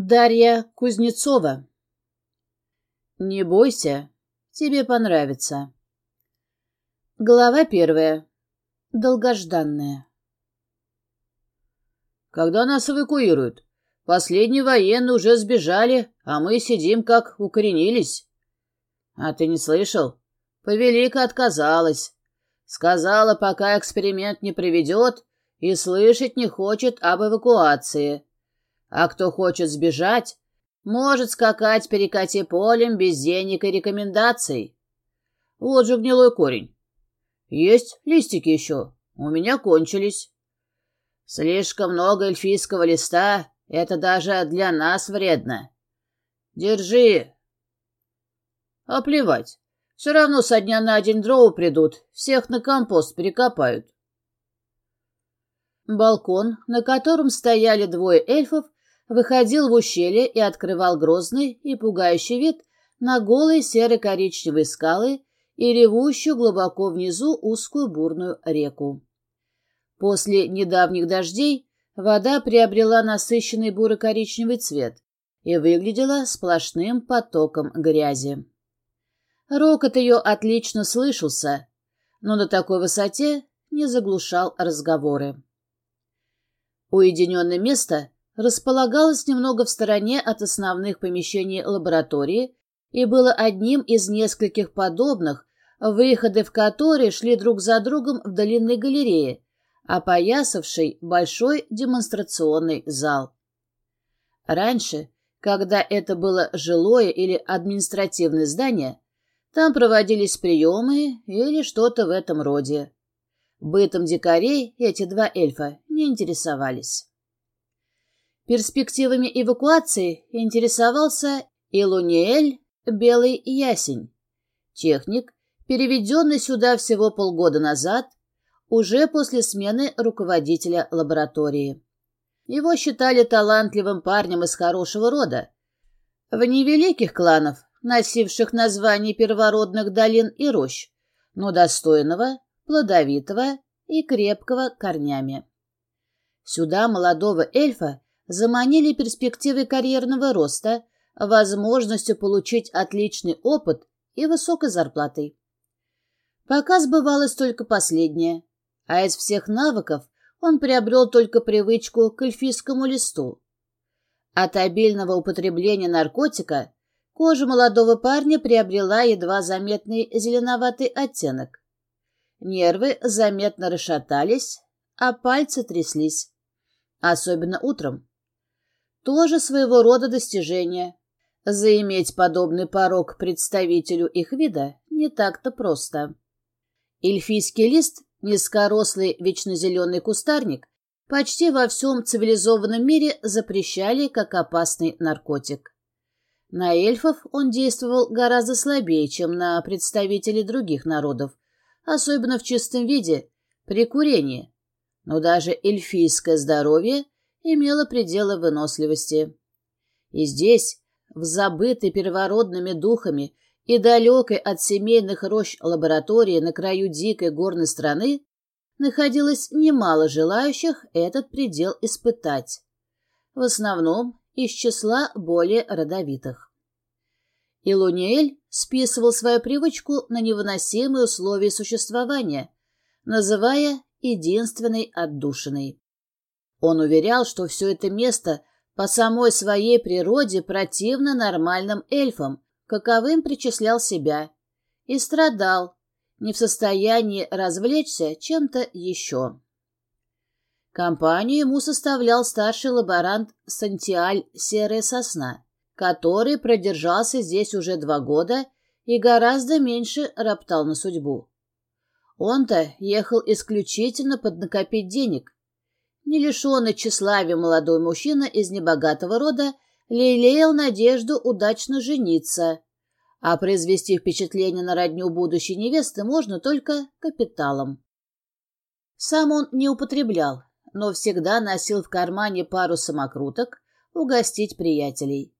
Дарья Кузнецова Не бойся, тебе понравится. Глава первая. Долгожданная. Когда нас эвакуируют? Последние военные уже сбежали, а мы сидим как укоренились. А ты не слышал? Повелика отказалась. Сказала, пока эксперимент не приведет, и слышать не хочет об эвакуации. А кто хочет сбежать, может скакать перекати полем без денег и рекомендаций. Вот же гнилой корень. Есть листики еще? У меня кончились. Слишком много эльфийского листа, это даже для нас вредно. Держи. А плевать. Все равно со дня на день дроу придут, всех на компост перекопают. Балкон, на котором стояли двое эльфов, выходил в ущелье и открывал грозный и пугающий вид на голые серо-коричневые скалы и ревущую глубоко внизу узкую бурную реку. После недавних дождей вода приобрела насыщенный буро-коричневый цвет и выглядела сплошным потоком грязи. Рокот ее отлично слышался, но на такой высоте не заглушал разговоры. Уединенное место располагалось немного в стороне от основных помещений лаборатории и было одним из нескольких подобных, выходы в которые шли друг за другом в длинной галерее, опоясавшей большой демонстрационный зал. Раньше, когда это было жилое или административное здание, там проводились приемы или что-то в этом роде. Бытом дикарей эти два эльфа не интересовались. Перспективами эвакуации интересовался Илуниэль Белый Ясень, техник, переведенный сюда всего полгода назад, уже после смены руководителя лаборатории. Его считали талантливым парнем из хорошего рода. В невеликих кланов, носивших название первородных долин и рощ, но достойного, плодовитого и крепкого корнями. Сюда молодого эльфа заманили перспективой карьерного роста, возможностью получить отличный опыт и высокой зарплатой. Пока сбывалось только последнее, а из всех навыков он приобрел только привычку к эльфийскому листу. От обильного употребления наркотика кожа молодого парня приобрела едва заметный зеленоватый оттенок. Нервы заметно расшатались, а пальцы тряслись. Особенно утром. Тоже своего рода достижение. Заиметь подобный порог представителю их вида не так-то просто. Эльфийский лист, низкорослый вечнозеленый кустарник, почти во всем цивилизованном мире запрещали как опасный наркотик. На эльфов он действовал гораздо слабее, чем на представителей других народов, особенно в чистом виде, при курении. Но даже эльфийское здоровье имело пределы выносливости. И здесь, в забытой первородными духами и далекой от семейных рощ лаборатории на краю дикой горной страны, находилось немало желающих этот предел испытать. В основном из числа более родовитых. Илуниэль списывал свою привычку на невыносимые условия существования, называя единственной отдушиной. Он уверял, что все это место по самой своей природе противно нормальным эльфам, каковым причислял себя, и страдал, не в состоянии развлечься чем-то еще. Компанию ему составлял старший лаборант Сантиаль Серая Сосна, который продержался здесь уже два года и гораздо меньше роптал на судьбу. Он-то ехал исключительно поднакопить денег. Не лишенный тщеславия молодой мужчина из небогатого рода лелеял надежду удачно жениться, а произвести впечатление на родню будущей невесты можно только капиталом. Сам он не употреблял, но всегда носил в кармане пару самокруток угостить приятелей.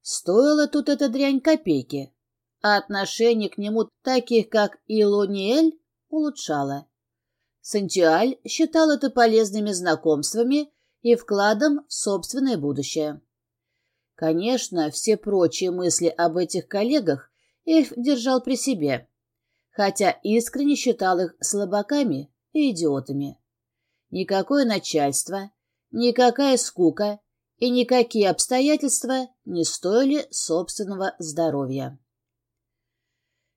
Стоила тут эта дрянь копейки, а отношение к нему таких, как Илониэль, улучшало. Сантюаль считал это полезными знакомствами и вкладом в собственное будущее. Конечно, все прочие мысли об этих коллегах эльф держал при себе, хотя искренне считал их слабаками и идиотами. Никакое начальство, никакая скука и никакие обстоятельства не стоили собственного здоровья.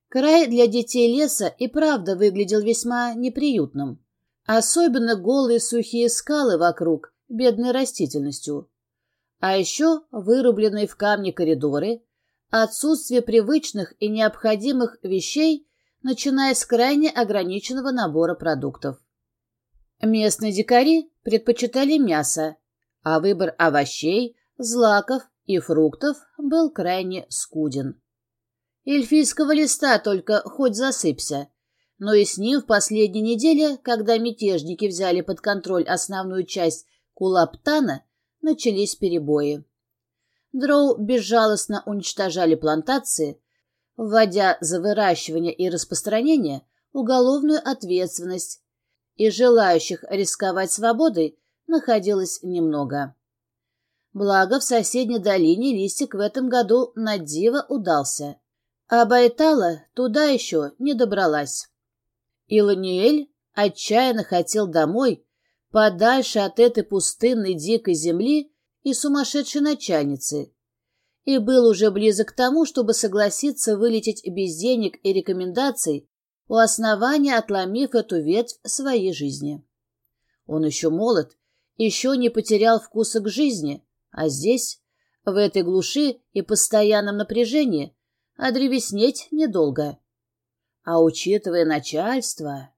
Край для детей леса и правда выглядел весьма неприютным. Особенно голые сухие скалы вокруг, бедной растительностью. А еще вырубленные в камне коридоры, отсутствие привычных и необходимых вещей, начиная с крайне ограниченного набора продуктов. Местные дикари предпочитали мясо, а выбор овощей, злаков и фруктов был крайне скуден. Эльфийского листа только хоть засыпься, но и с ним в последней неделе, когда мятежники взяли под контроль основную часть Кулаптана, начались перебои. Дроу безжалостно уничтожали плантации, вводя за выращивание и распространение уголовную ответственность, и желающих рисковать свободой находилось немного. Благо, в соседней долине листик в этом году на диво удался, а Байтала туда еще не добралась. Иланиэль отчаянно хотел домой, подальше от этой пустынной дикой земли и сумасшедшей начальницы, и был уже близок к тому, чтобы согласиться вылететь без денег и рекомендаций у основания отломив эту ветвь своей жизни. Он еще молод, еще не потерял вкуса к жизни, а здесь, в этой глуши и постоянном напряжении, одревеснеть недолго. А учитывая начальство...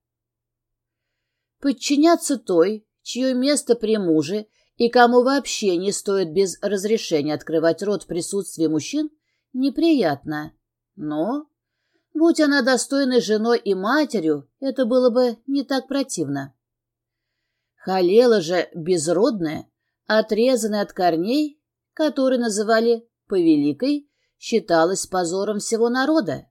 Подчиняться той, чье место при муже и кому вообще не стоит без разрешения открывать рот в присутствии мужчин, неприятно. Но Будь она достойной женой и матерью, это было бы не так противно. Халела же безродная, отрезанная от корней, которые называли повеликой, считалась позором всего народа.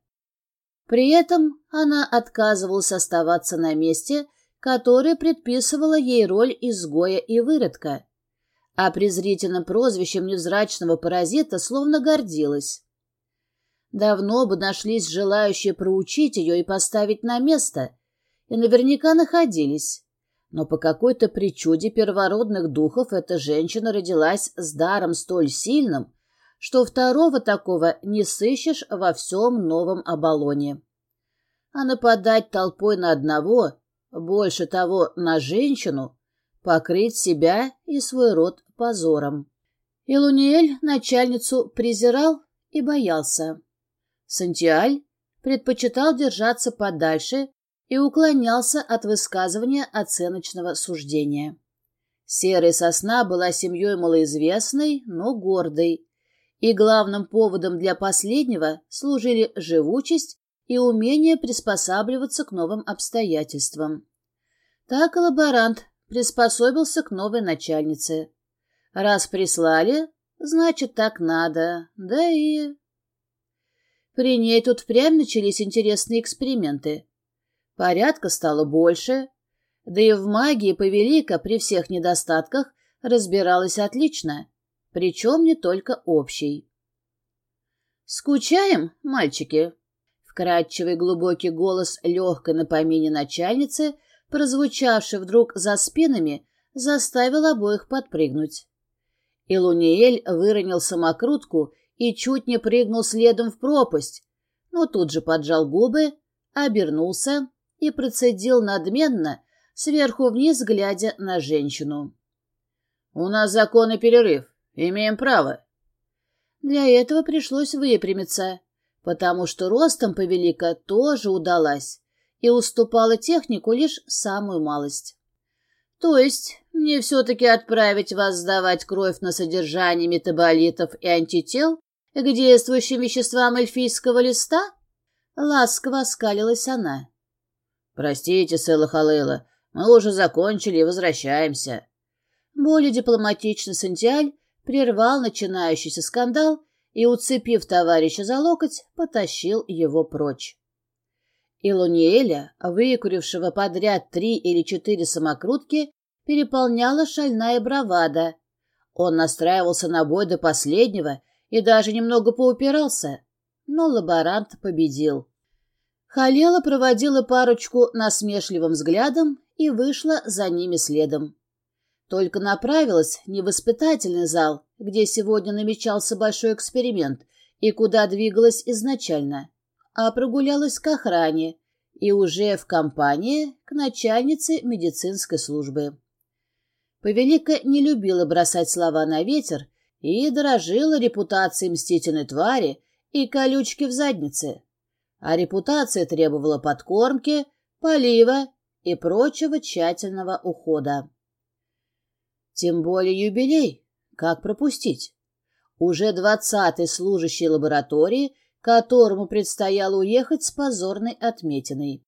При этом она отказывалась оставаться на месте, которое предписывало ей роль изгоя и выродка, а презрительным прозвищем невзрачного паразита словно гордилась. Давно бы нашлись желающие проучить ее и поставить на место, и наверняка находились. Но по какой-то причуде первородных духов эта женщина родилась с даром столь сильным, что второго такого не сыщешь во всем новом оболоне. А нападать толпой на одного, больше того, на женщину, покрыть себя и свой род позором. Илуниэль начальницу презирал и боялся. Сантиаль предпочитал держаться подальше и уклонялся от высказывания оценочного суждения. Серая сосна была семьей малоизвестной, но гордой, и главным поводом для последнего служили живучесть и умение приспосабливаться к новым обстоятельствам. Так лаборант приспособился к новой начальнице. Раз прислали, значит, так надо, да и... При ней тут впрямь начались интересные эксперименты. Порядка стало больше, да и в магии повелика при всех недостатках разбиралась отлично, причем не только общей. «Скучаем, мальчики?» Вкрадчивый глубокий голос легкой на помине начальницы, прозвучавший вдруг за спинами, заставил обоих подпрыгнуть. Илуниэль выронил самокрутку и чуть не прыгнул следом в пропасть, но тут же поджал губы, обернулся и процедил надменно, сверху вниз глядя на женщину. «У нас законный перерыв. Имеем право». Для этого пришлось выпрямиться, потому что ростом повелика тоже удалась и уступала технику лишь самую малость. То есть мне все-таки отправить вас сдавать кровь на содержание метаболитов и антител к действующим веществам эльфийского листа?» Ласково оскалилась она. «Простите, Сэла Халейла, мы уже закончили и возвращаемся». Более дипломатично Сантиаль прервал начинающийся скандал и, уцепив товарища за локоть, потащил его прочь. Илониэля, выкурившего подряд три или четыре самокрутки, переполняла шальная бравада. Он настраивался на бой до последнего и даже немного поупирался, но лаборант победил. Халела проводила парочку насмешливым взглядом и вышла за ними следом. Только направилась не в испытательный зал, где сегодня намечался большой эксперимент и куда двигалась изначально, а прогулялась к охране и уже в компании к начальнице медицинской службы. Повелика не любила бросать слова на ветер и дорожила репутацией мстительной твари и колючки в заднице. А репутация требовала подкормки, полива и прочего тщательного ухода. Тем более юбилей. Как пропустить? Уже двадцатый служащий лаборатории, которому предстояло уехать с позорной отметиной.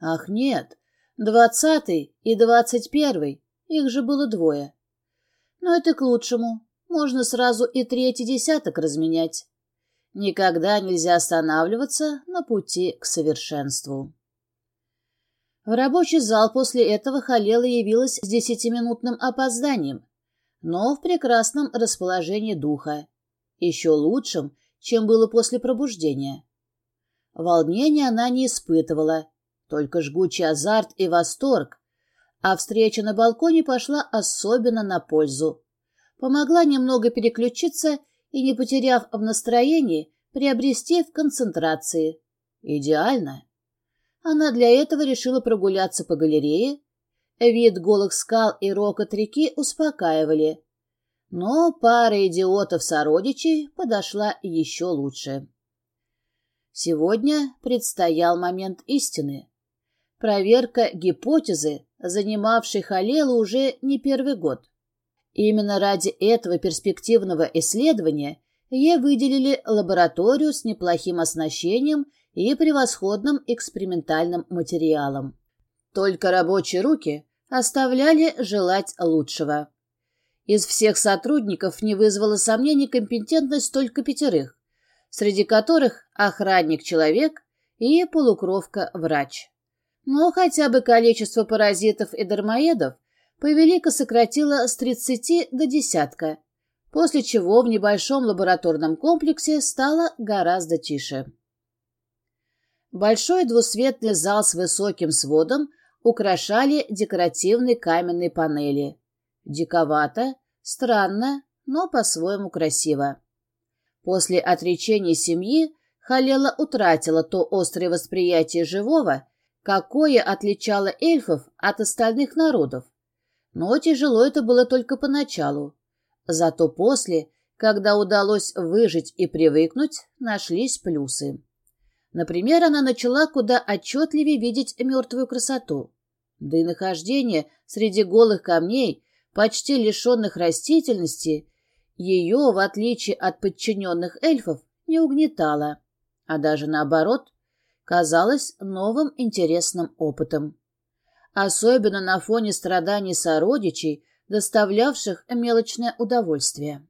Ах, нет, двадцатый и двадцать первый, их же было двое. Но это к лучшему, можно сразу и третий десяток разменять. Никогда нельзя останавливаться на пути к совершенству. В рабочий зал после этого Халела явилась с десятиминутным опозданием, но в прекрасном расположении духа, еще лучшим, чем было после пробуждения. Волнения она не испытывала, только жгучий азарт и восторг, а встреча на балконе пошла особенно на пользу. Помогла немного переключиться и, не потеряв в настроении, приобрести в концентрации. Идеально. Она для этого решила прогуляться по галерее. Вид голых скал и рокот реки успокаивали. Но пара идиотов-сородичей подошла еще лучше. Сегодня предстоял момент истины. Проверка гипотезы, занимавшей Халелу уже не первый год. Именно ради этого перспективного исследования ей выделили лабораторию с неплохим оснащением и превосходным экспериментальным материалом. Только рабочие руки оставляли желать лучшего. Из всех сотрудников не вызвала сомнений компетентность только пятерых, среди которых охранник-человек и полукровка-врач. Но хотя бы количество паразитов и дармоедов повелика сократила с 30 до десятка, после чего в небольшом лабораторном комплексе стало гораздо тише. Большой двусветный зал с высоким сводом украшали декоративные каменные панели. Диковато, странно, но по-своему красиво. После отречения семьи Халела утратила то острое восприятие живого, какое отличало эльфов от остальных народов. Но тяжело это было только поначалу. Зато после, когда удалось выжить и привыкнуть, нашлись плюсы. Например, она начала куда отчетливее видеть мертвую красоту. Да и нахождение среди голых камней, почти лишенных растительности, ее, в отличие от подчиненных эльфов, не угнетало, а даже наоборот, казалось новым интересным опытом. Особенно на фоне страданий сородичей, доставлявших мелочное удовольствие.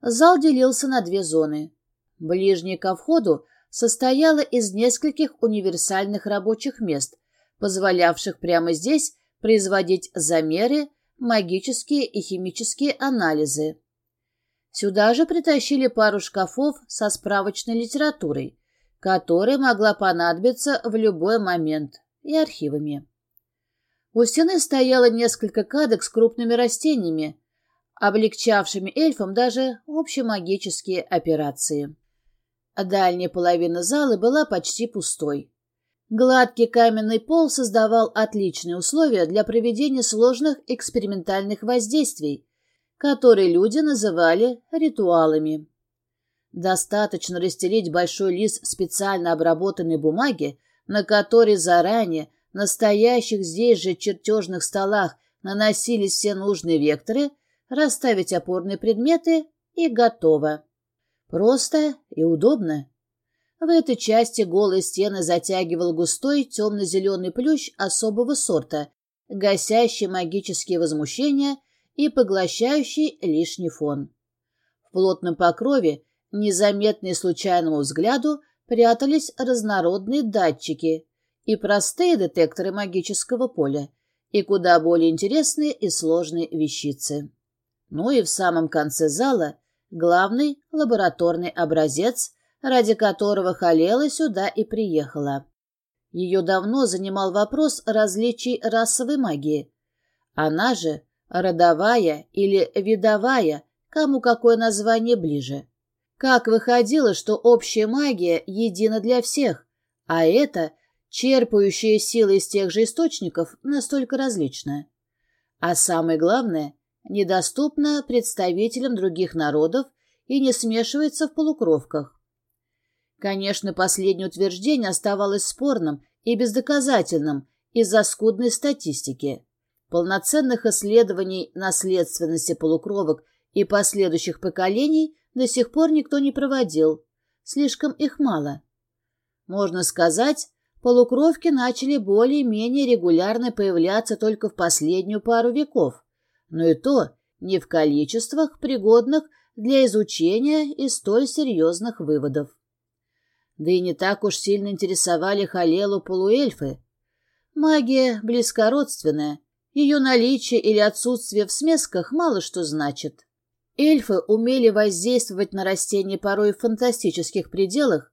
Зал делился на две зоны. Ближняя ко входу состояла из нескольких универсальных рабочих мест, позволявших прямо здесь производить замеры, магические и химические анализы. Сюда же притащили пару шкафов со справочной литературой, которая могла понадобиться в любой момент, и архивами. У стены стояло несколько кадок с крупными растениями, облегчавшими эльфам даже общемагические операции. Дальняя половина зала была почти пустой. Гладкий каменный пол создавал отличные условия для проведения сложных экспериментальных воздействий, которые люди называли ритуалами. Достаточно расстелить большой лист специально обработанной бумаги, на который заранее настоящих здесь же чертежных столах наносились все нужные векторы, расставить опорные предметы и готово. Просто и удобно. В этой части голые стены затягивал густой темно-зеленый плющ особого сорта, гасящий магические возмущения и поглощающий лишний фон. В плотном покрове, незаметные случайному взгляду, прятались разнородные датчики и простые детекторы магического поля, и куда более интересные и сложные вещицы. Ну и в самом конце зала главный лабораторный образец, ради которого Халела сюда и приехала. Ее давно занимал вопрос различий расовой магии. Она же родовая или видовая, кому какое название ближе. Как выходило, что общая магия едина для всех, а это, черпающая силы из тех же источников, настолько различная. А самое главное, недоступна представителям других народов и не смешивается в полукровках. Конечно, последнее утверждение оставалось спорным и бездоказательным из-за скудной статистики. Полноценных исследований наследственности полукровок и последующих поколений до сих пор никто не проводил. Слишком их мало. Можно сказать, полукровки начали более-менее регулярно появляться только в последнюю пару веков, но и то не в количествах, пригодных для изучения и столь серьезных выводов. Да и не так уж сильно интересовали Халелу полуэльфы. Магия близкородственная, ее наличие или отсутствие в смесках мало что значит. Эльфы умели воздействовать на растения порой в фантастических пределах,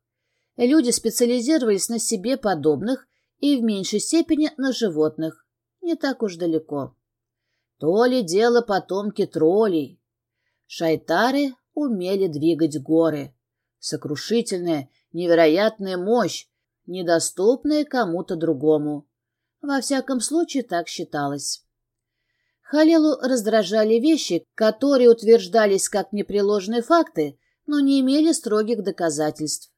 люди специализировались на себе подобных и в меньшей степени на животных. Не так уж далеко. То ли дело потомки троллей. Шайтары умели двигать горы. Сокрушительная, невероятная мощь, недоступная кому-то другому. Во всяком случае, так считалось. Халилу раздражали вещи, которые утверждались как непреложные факты, но не имели строгих доказательств.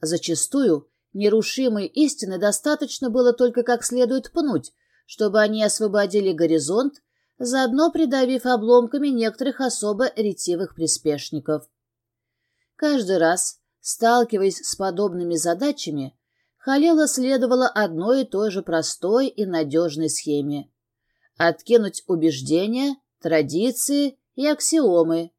Зачастую нерушимой истины достаточно было только как следует пнуть, чтобы они освободили горизонт, заодно придавив обломками некоторых особо ретивых приспешников. Каждый раз, сталкиваясь с подобными задачами, Халила следовала одной и той же простой и надежной схеме. Откинуть убеждения, традиции и аксиомы,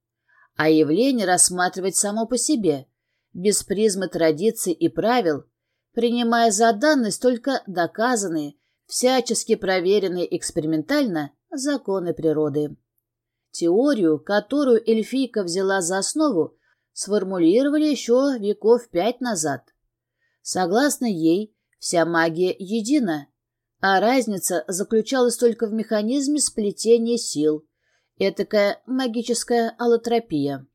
а явление рассматривать само по себе – без призмы традиций и правил, принимая за данность только доказанные, всячески проверенные экспериментально законы природы. Теорию, которую эльфийка взяла за основу, сформулировали еще веков пять назад. Согласно ей, вся магия едина, а разница заключалась только в механизме сплетения сил, этакая магическая аллотропия.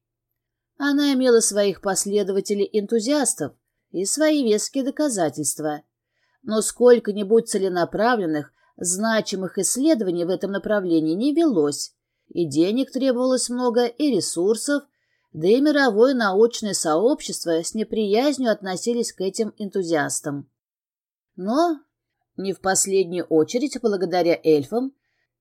Она имела своих последователей-энтузиастов и свои веские доказательства. Но сколько-нибудь целенаправленных, значимых исследований в этом направлении не велось, и денег требовалось много, и ресурсов, да и мировое научное сообщество с неприязнью относились к этим энтузиастам. Но, не в последнюю очередь благодаря эльфам,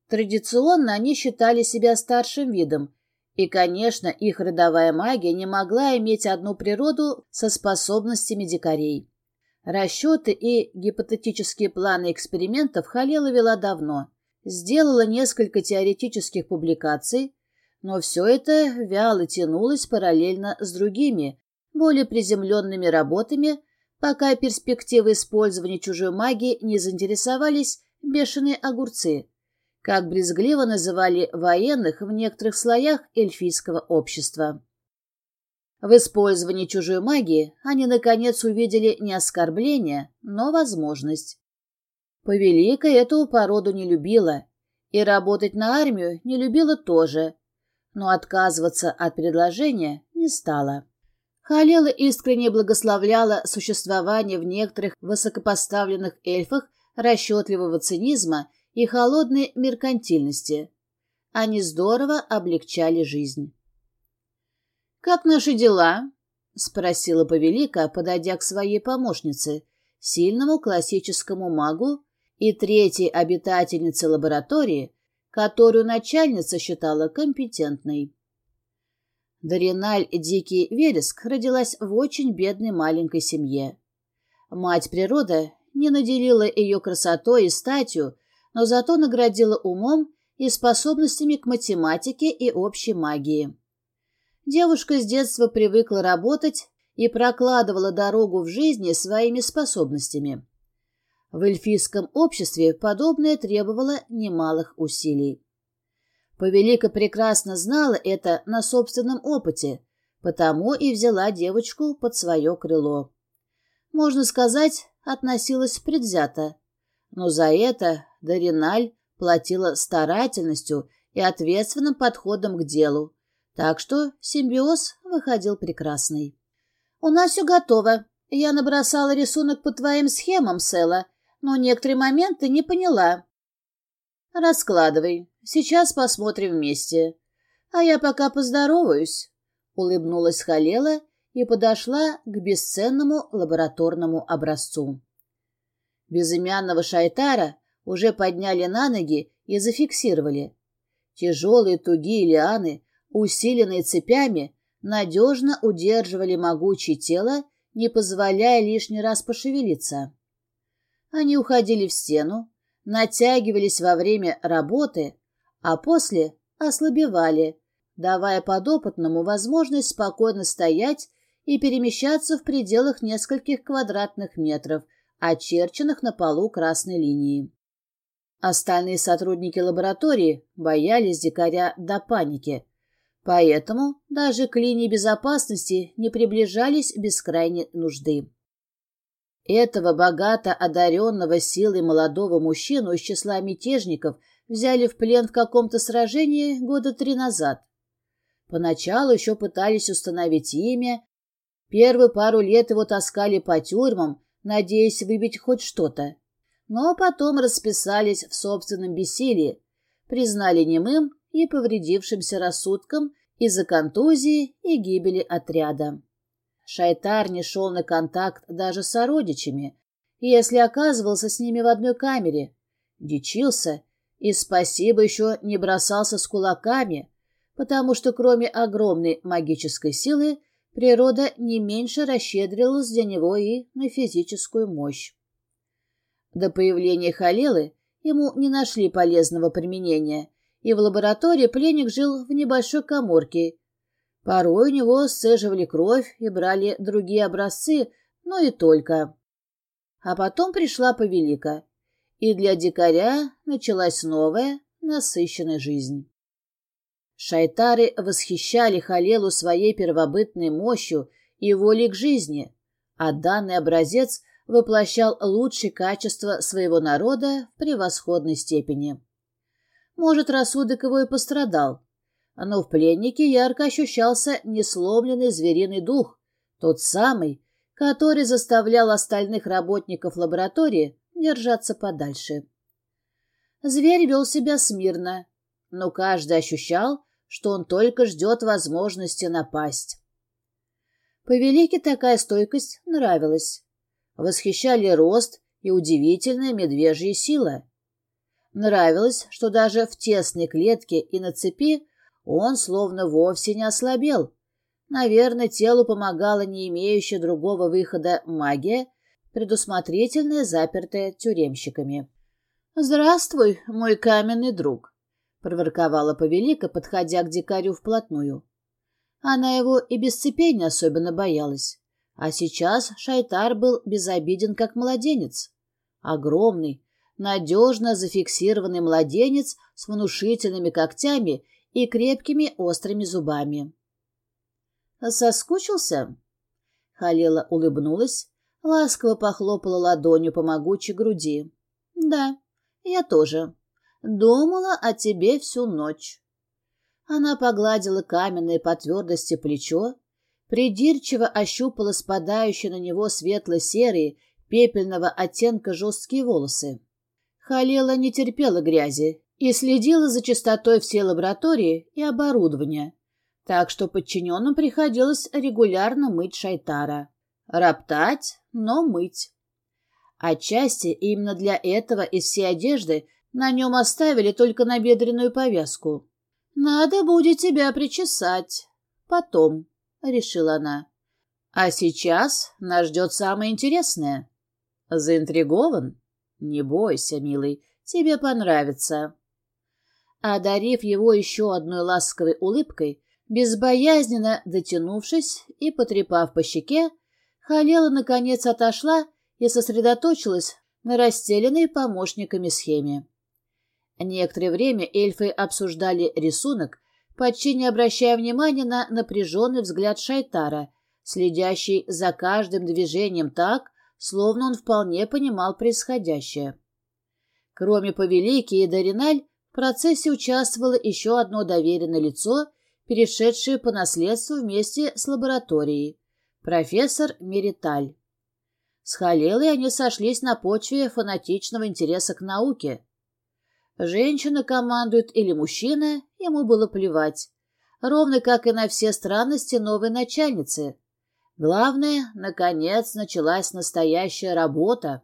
традиционно они считали себя старшим видом и, конечно, их родовая магия не могла иметь одну природу со способностями дикарей. Расчеты и гипотетические планы экспериментов Халила вела давно. Сделала несколько теоретических публикаций, но все это вяло тянулось параллельно с другими, более приземленными работами, пока перспективы использования чужой магии не заинтересовались бешеные огурцы как брезгливо называли военных в некоторых слоях эльфийского общества. В использовании чужой магии они, наконец, увидели не оскорбление, но возможность. Повелика эту породу не любила, и работать на армию не любила тоже, но отказываться от предложения не стала. Халела искренне благословляла существование в некоторых высокопоставленных эльфах расчетливого цинизма и холодной меркантильности. Они здорово облегчали жизнь. «Как наши дела?» — спросила Повелика, подойдя к своей помощнице, сильному классическому магу и третьей обитательнице лаборатории, которую начальница считала компетентной. Дариналь Дикий Вереск родилась в очень бедной маленькой семье. Мать природа не наделила ее красотой и статью, но зато наградила умом и способностями к математике и общей магии. Девушка с детства привыкла работать и прокладывала дорогу в жизни своими способностями. В эльфийском обществе подобное требовало немалых усилий. Повелика прекрасно знала это на собственном опыте, потому и взяла девочку под свое крыло. Можно сказать, относилась предвзято, но за это Дариналь платила старательностью и ответственным подходом к делу, так что симбиоз выходил прекрасный. «У нас все готово. Я набросала рисунок по твоим схемам, Села, но некоторые моменты не поняла». «Раскладывай. Сейчас посмотрим вместе. А я пока поздороваюсь», — улыбнулась Халела и подошла к бесценному лабораторному образцу. Безымянного шайтара уже подняли на ноги и зафиксировали. Тяжелые тугие лианы, усиленные цепями, надежно удерживали могучее тело, не позволяя лишний раз пошевелиться. Они уходили в стену, натягивались во время работы, а после ослабевали, давая подопытному возможность спокойно стоять и перемещаться в пределах нескольких квадратных метров, очерченных на полу красной линии. Остальные сотрудники лаборатории боялись дикаря до паники, поэтому даже к линии безопасности не приближались без крайней нужды. Этого богато одаренного силой молодого мужчину из числа мятежников взяли в плен в каком-то сражении года три назад. Поначалу еще пытались установить имя, первые пару лет его таскали по тюрьмам, надеясь выбить хоть что-то но потом расписались в собственном бессилии, признали немым и повредившимся рассудком из-за контузии и гибели отряда. Шайтар не шел на контакт даже с сородичами, если оказывался с ними в одной камере, дичился и, спасибо, еще не бросался с кулаками, потому что кроме огромной магической силы природа не меньше расщедрилась для него и на физическую мощь. До появления Халилы ему не нашли полезного применения, и в лаборатории пленник жил в небольшой коморке. Порой у него сцеживали кровь и брали другие образцы, но и только. А потом пришла повелика, и для дикаря началась новая, насыщенная жизнь. Шайтары восхищали Халелу своей первобытной мощью и волей к жизни, а данный образец воплощал лучшие качества своего народа в превосходной степени. Может, рассудок его и пострадал, но в пленнике ярко ощущался несломленный звериный дух, тот самый, который заставлял остальных работников лаборатории держаться подальше. Зверь вел себя смирно, но каждый ощущал, что он только ждет возможности напасть. Повелике такая стойкость нравилась восхищали рост и удивительная медвежья сила. Нравилось, что даже в тесной клетке и на цепи он словно вовсе не ослабел. Наверное, телу помогала не имеющая другого выхода магия, предусмотрительная, запертая тюремщиками. «Здравствуй, мой каменный друг», — проворковала повелика, подходя к дикарю вплотную. Она его и без цепей не особенно боялась. А сейчас Шайтар был безобиден, как младенец. Огромный, надежно зафиксированный младенец с внушительными когтями и крепкими острыми зубами. «Соскучился?» Халила улыбнулась, ласково похлопала ладонью по могучей груди. «Да, я тоже. Думала о тебе всю ночь». Она погладила каменное по твердости плечо, придирчиво ощупала спадающие на него светло-серые, пепельного оттенка жесткие волосы. Халела не терпела грязи и следила за чистотой всей лаборатории и оборудования, так что подчиненным приходилось регулярно мыть Шайтара. Роптать, но мыть. Отчасти именно для этого из всей одежды на нем оставили только набедренную повязку. «Надо будет тебя причесать. Потом», — решила она. «А сейчас нас ждет самое интересное». «Заинтригован? Не бойся, милый, тебе понравится». Одарив его еще одной ласковой улыбкой, безбоязненно дотянувшись и потрепав по щеке, Халела наконец отошла и сосредоточилась на расстеленной помощниками схеме. Некоторое время эльфы обсуждали рисунок, почти не обращая внимания на напряженный взгляд Шайтара, следящий за каждым движением так, словно он вполне понимал происходящее. Кроме Повелики и Дориналь, в процессе участвовало еще одно доверенное лицо, перешедшее по наследству вместе с лабораторией – профессор Мериталь. С Халелой они сошлись на почве фанатичного интереса к науке. Женщина командует или мужчина, ему было плевать. Ровно как и на все странности новой начальницы. Главное, наконец, началась настоящая работа.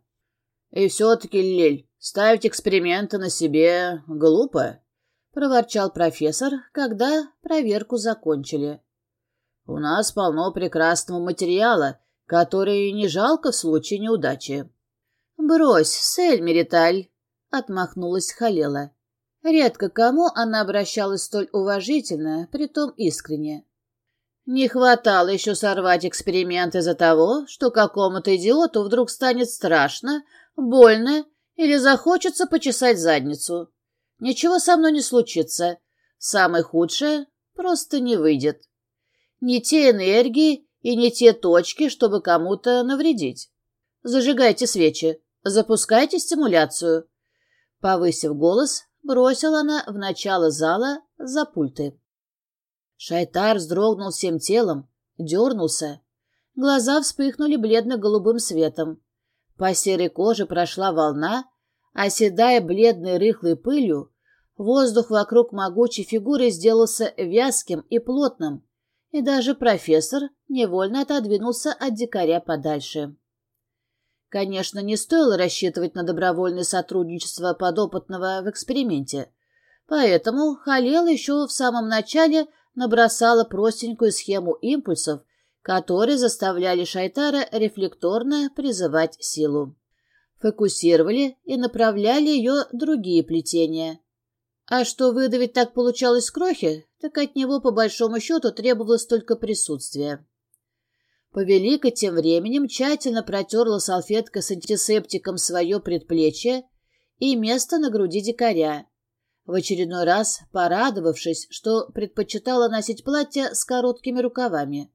И все-таки, Лель, ставить эксперименты на себе глупо, — проворчал профессор, когда проверку закончили. У нас полно прекрасного материала, который не жалко в случае неудачи. — Брось, Сель Мериталь, — отмахнулась Халела. Редко кому она обращалась столь уважительно, притом искренне. Не хватало еще сорвать эксперимент из-за того, что какому-то идиоту вдруг станет страшно, больно или захочется почесать задницу. Ничего со мной не случится. Самое худшее просто не выйдет. Не те энергии и не те точки, чтобы кому-то навредить. Зажигайте свечи, запускайте стимуляцию. Повысив голос, бросила она в начало зала за пульты. Шайтар вздрогнул всем телом, дернулся. Глаза вспыхнули бледно-голубым светом. По серой коже прошла волна, оседая бледной рыхлой пылью, воздух вокруг могучей фигуры сделался вязким и плотным, и даже профессор невольно отодвинулся от дикаря подальше. Конечно, не стоило рассчитывать на добровольное сотрудничество подопытного в эксперименте, поэтому Халел еще в самом начале набросала простенькую схему импульсов, которые заставляли Шайтара рефлекторно призывать силу. Фокусировали и направляли ее другие плетения. А что выдавить так получалось крохи, так от него по большому счету требовалось только присутствие. Повелика тем временем тщательно протерла салфеткой с антисептиком свое предплечье и место на груди дикаря, в очередной раз порадовавшись, что предпочитала носить платье с короткими рукавами.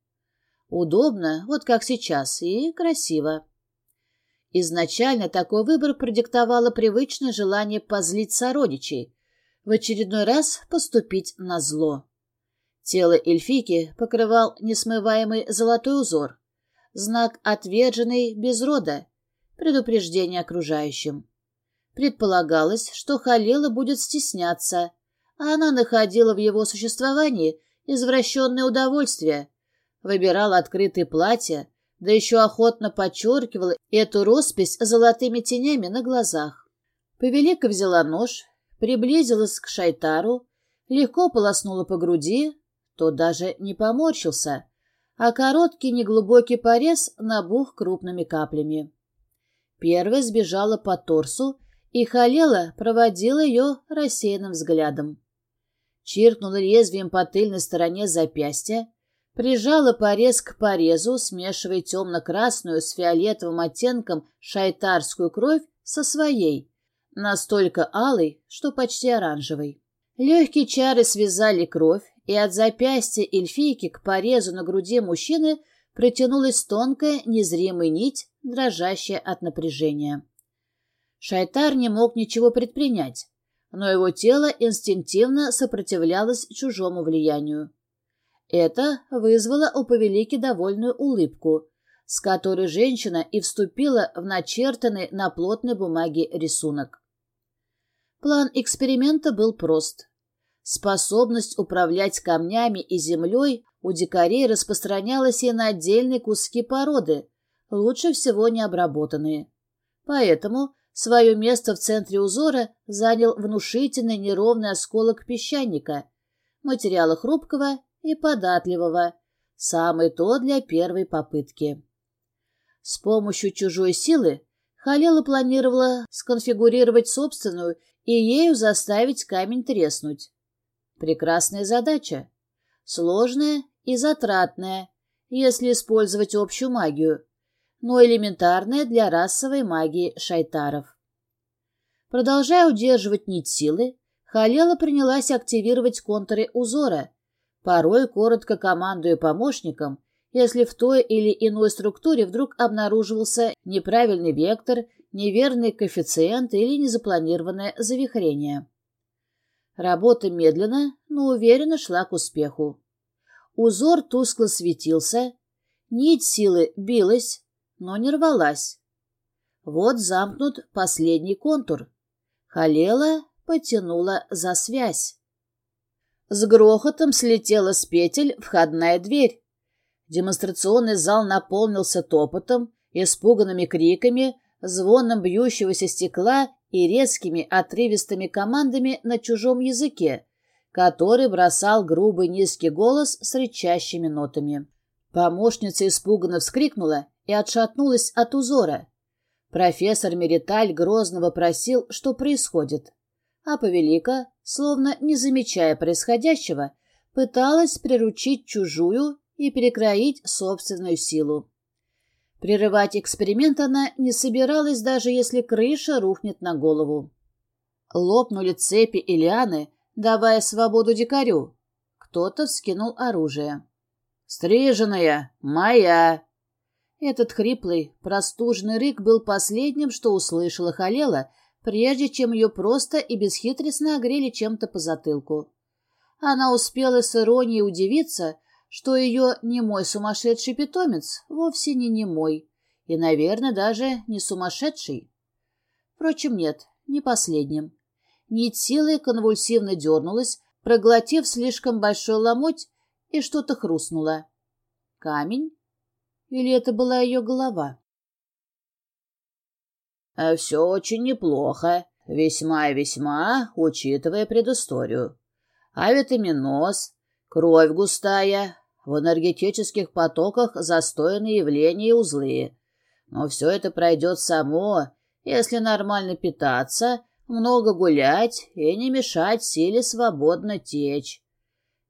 Удобно, вот как сейчас, и красиво. Изначально такой выбор продиктовало привычное желание позлить сородичей, в очередной раз поступить на зло. Тело эльфийки покрывал несмываемый золотой узор, знак отверженный без рода, предупреждение окружающим. Предполагалось, что Халила будет стесняться, а она находила в его существовании извращенное удовольствие, выбирала открытые платья, да еще охотно подчеркивала эту роспись золотыми тенями на глазах. Повелика взяла нож, приблизилась к Шайтару, легко полоснула по груди, тот даже не поморщился, а короткий неглубокий порез набух крупными каплями. Первая сбежала по торсу и Халела проводила ее рассеянным взглядом. Чиркнула лезвием по тыльной стороне запястья, прижала порез к порезу, смешивая темно-красную с фиолетовым оттенком шайтарскую кровь со своей, настолько алой, что почти оранжевой. Легкие чары связали кровь, и от запястья эльфийки к порезу на груди мужчины протянулась тонкая незримая нить, дрожащая от напряжения. Шайтар не мог ничего предпринять, но его тело инстинктивно сопротивлялось чужому влиянию. Это вызвало у повелики довольную улыбку, с которой женщина и вступила в начертанный на плотной бумаге рисунок. План эксперимента был прост. Способность управлять камнями и землей у дикарей распространялась и на отдельные куски породы, лучше всего необработанные. Поэтому Свое место в центре узора занял внушительный неровный осколок песчаника, материала хрупкого и податливого, самый то для первой попытки. С помощью чужой силы Халела планировала сконфигурировать собственную и ею заставить камень треснуть. Прекрасная задача. Сложная и затратная, если использовать общую магию, но элементарное для расовой магии шайтаров. Продолжая удерживать нить силы, Халела принялась активировать контуры узора, порой коротко командуя помощникам, если в той или иной структуре вдруг обнаруживался неправильный вектор, неверный коэффициент или незапланированное завихрение. Работа медленно, но уверенно шла к успеху. Узор тускло светился, нить силы билась, но не рвалась. Вот замкнут последний контур. Халела потянула за связь. С грохотом слетела с петель входная дверь. Демонстрационный зал наполнился топотом, испуганными криками, звоном бьющегося стекла и резкими отрывистыми командами на чужом языке, который бросал грубый низкий голос с рычащими нотами. Помощница испуганно вскрикнула и отшатнулась от узора. Профессор Мериталь грозно вопросил, что происходит. А Повелика, словно не замечая происходящего, пыталась приручить чужую и перекроить собственную силу. Прерывать эксперимент она не собиралась, даже если крыша рухнет на голову. Лопнули цепи и лианы, давая свободу дикарю. Кто-то вскинул оружие. «Стриженная! Моя!» Этот хриплый, простужный рык был последним, что услышала Халела, прежде чем ее просто и бесхитростно огрели чем-то по затылку. Она успела с иронией удивиться, что ее немой сумасшедший питомец вовсе не немой и, наверное, даже не сумасшедший. Впрочем, нет, не последним. Нить силы конвульсивно дернулась, проглотив слишком большой ломоть, и что-то хрустнуло. Камень? Или это была ее голова? «А «Все очень неплохо, весьма и весьма, учитывая предысторию. Авитаминоз, кровь густая, в энергетических потоках застойные явления и узлы. Но все это пройдет само, если нормально питаться, много гулять и не мешать силе свободно течь.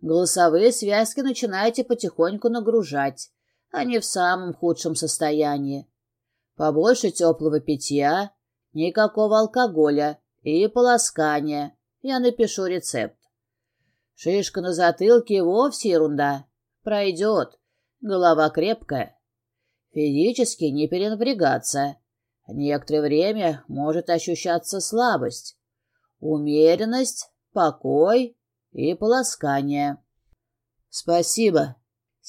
Голосовые связки начинаете потихоньку нагружать, а не в самом худшем состоянии. Побольше теплого питья, никакого алкоголя и полоскания. Я напишу рецепт. Шишка на затылке вовсе ерунда. Пройдет. Голова крепкая. Физически не перенапрягаться. Некоторое время может ощущаться слабость. Умеренность, покой и полоскание. Спасибо.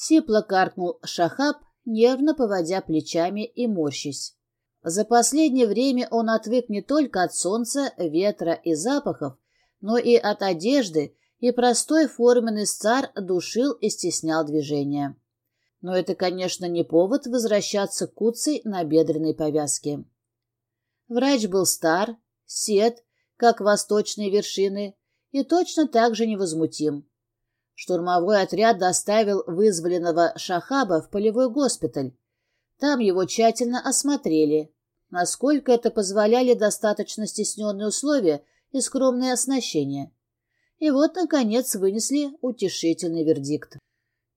Сипло каркнул Шахаб, нервно поводя плечами и морщись. За последнее время он отвык не только от солнца, ветра и запахов, но и от одежды, и простой форменный сцар душил и стеснял движения. Но это, конечно, не повод возвращаться к куцей на бедренной повязке. Врач был стар, сед, как восточные вершины, и точно так же невозмутим. Штурмовой отряд доставил вызволенного Шахаба в полевой госпиталь. Там его тщательно осмотрели, насколько это позволяли достаточно стесненные условия и скромное оснащение. И вот, наконец, вынесли утешительный вердикт.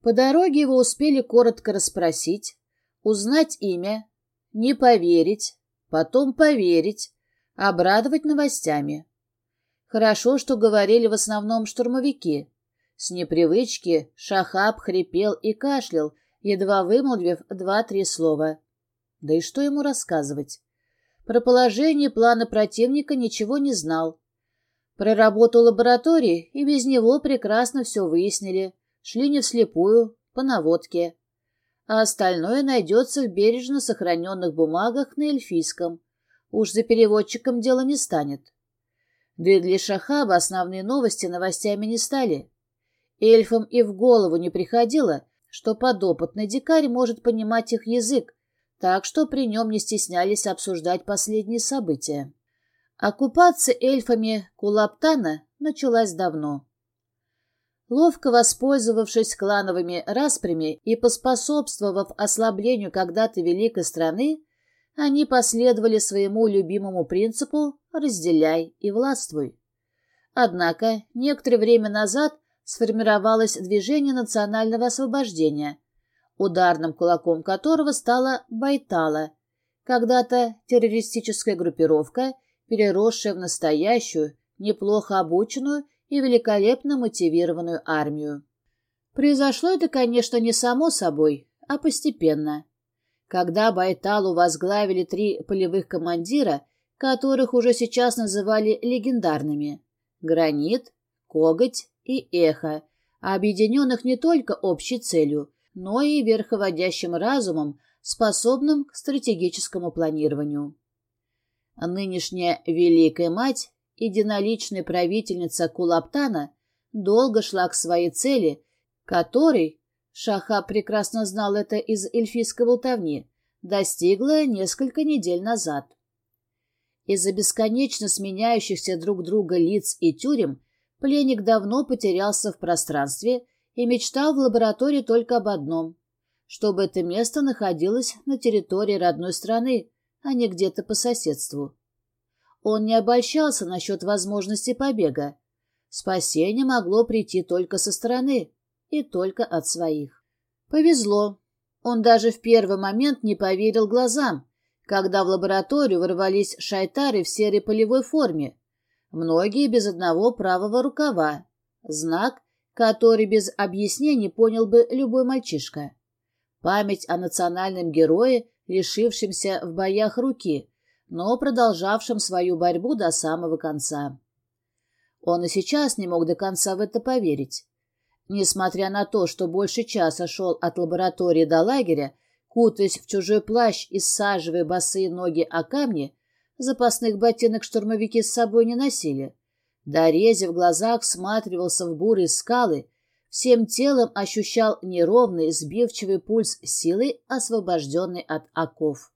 По дороге его успели коротко расспросить, узнать имя, не поверить, потом поверить, обрадовать новостями. Хорошо, что говорили в основном штурмовики. С непривычки Шахаб хрипел и кашлял, едва вымолвив два-три слова. Да и что ему рассказывать? Про положение плана противника ничего не знал. Про работу лаборатории и без него прекрасно все выяснили. Шли не вслепую, по наводке. А остальное найдется в бережно сохраненных бумагах на эльфийском. Уж за переводчиком дело не станет. Да и для Шахаба основные новости новостями не стали. Эльфам и в голову не приходило, что подопытный дикарь может понимать их язык, так что при нем не стеснялись обсуждать последние события. Оккупация эльфами Кулаптана началась давно. Ловко воспользовавшись клановыми распрями и поспособствовав ослаблению когда-то великой страны, они последовали своему любимому принципу «разделяй и властвуй». Однако некоторое время назад сформировалось движение национального освобождения, ударным кулаком которого стала Байтала, когда-то террористическая группировка, переросшая в настоящую, неплохо обученную и великолепно мотивированную армию. Произошло это, конечно, не само собой, а постепенно. Когда Байталу возглавили три полевых командира, которых уже сейчас называли легендарными – Гранит, Коготь и Эхо, объединенных не только общей целью, но и верховодящим разумом, способным к стратегическому планированию. Нынешняя Великая Мать, единоличная правительница Кулаптана, долго шла к своей цели, которой, Шаха прекрасно знал это из эльфийской болтовни, достигла несколько недель назад. Из-за бесконечно сменяющихся друг друга лиц и тюрем пленник давно потерялся в пространстве и мечтал в лаборатории только об одном — чтобы это место находилось на территории родной страны, а не где-то по соседству. Он не обольщался насчет возможности побега. Спасение могло прийти только со стороны и только от своих. Повезло. Он даже в первый момент не поверил глазам, когда в лабораторию ворвались шайтары в серой полевой форме, многие без одного правого рукава, знак, который без объяснений понял бы любой мальчишка. Память о национальном герое, лишившемся в боях руки, но продолжавшем свою борьбу до самого конца. Он и сейчас не мог до конца в это поверить. Несмотря на то, что больше часа шел от лаборатории до лагеря, кутаясь в чужой плащ и саживая босые ноги о камни, запасных ботинок штурмовики с собой не носили. Дорези в глазах всматривался в бурые скалы, всем телом ощущал неровный, сбивчивый пульс силы, освобожденный от оков.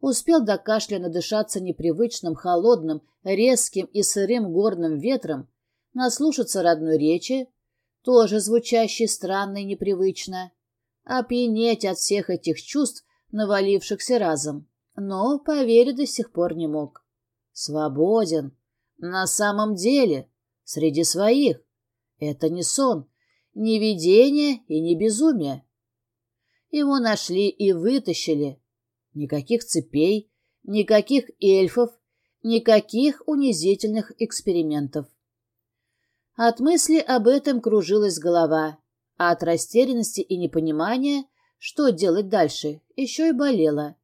Успел до кашля надышаться непривычным, холодным, резким и сырым горным ветром, наслушаться родной речи, тоже звучащей странно и непривычно, опьянеть от всех этих чувств, навалившихся разом, но поверить до сих пор не мог. Свободен. На самом деле, среди своих. Это не сон, не видение и не безумие. Его нашли и вытащили. Никаких цепей, никаких эльфов, никаких унизительных экспериментов. От мысли об этом кружилась голова, а от растерянности и непонимания, что делать дальше, еще и болела.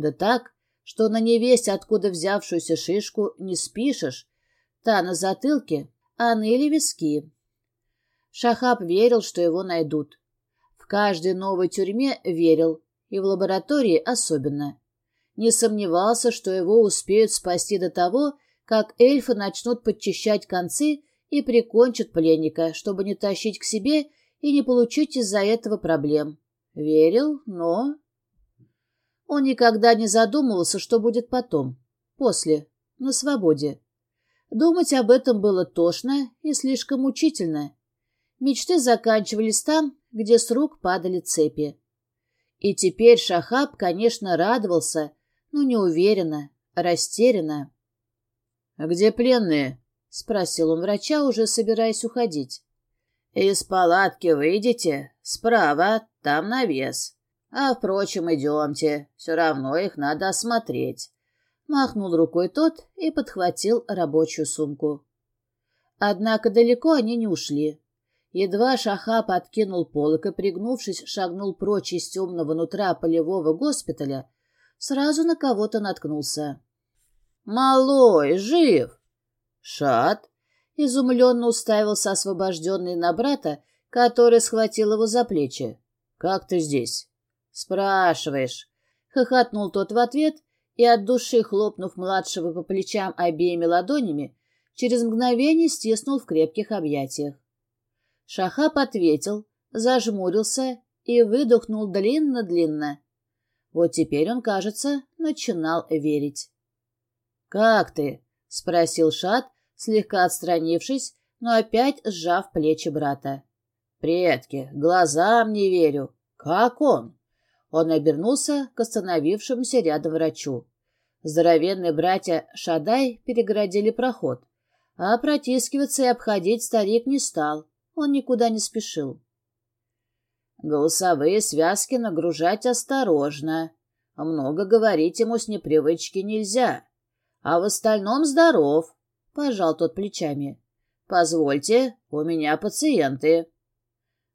Да так, что на невесть, откуда взявшуюся шишку, не спишешь. Та на затылке, а ныли виски. Шахаб верил, что его найдут. В каждой новой тюрьме верил, и в лаборатории особенно. Не сомневался, что его успеют спасти до того, как эльфы начнут подчищать концы и прикончат пленника, чтобы не тащить к себе и не получить из-за этого проблем. Верил, но... Он никогда не задумывался, что будет потом, после, на свободе. Думать об этом было тошно и слишком мучительно. Мечты заканчивались там, где с рук падали цепи. И теперь Шахаб, конечно, радовался, но неуверенно, растерянно. — А где пленные? — спросил он врача, уже собираясь уходить. — Из палатки выйдете, справа, там навес. А, впрочем, идемте, все равно их надо осмотреть. Махнул рукой тот и подхватил рабочую сумку. Однако далеко они не ушли. Едва Шахаб откинул полок и, пригнувшись, шагнул прочь из темного нутра полевого госпиталя, сразу на кого-то наткнулся. «Малой, жив!» «Шат!» — изумленно уставился освобожденный на брата, который схватил его за плечи. «Как ты здесь?» «Спрашиваешь!» — хохотнул тот в ответ и, от души хлопнув младшего по плечам обеими ладонями, через мгновение стиснул в крепких объятиях. Шахаб ответил, зажмурился и выдохнул длинно-длинно. Вот теперь он, кажется, начинал верить. «Как ты?» — спросил Шат, слегка отстранившись, но опять сжав плечи брата. «Предки, глазам не верю. Как он?» Он обернулся к остановившемуся рядом врачу. Здоровенные братья Шадай перегородили проход, а протискиваться и обходить старик не стал, он никуда не спешил. Голосовые связки нагружать осторожно. Много говорить ему с непривычки нельзя. А в остальном здоров, — пожал тот плечами. Позвольте, у меня пациенты.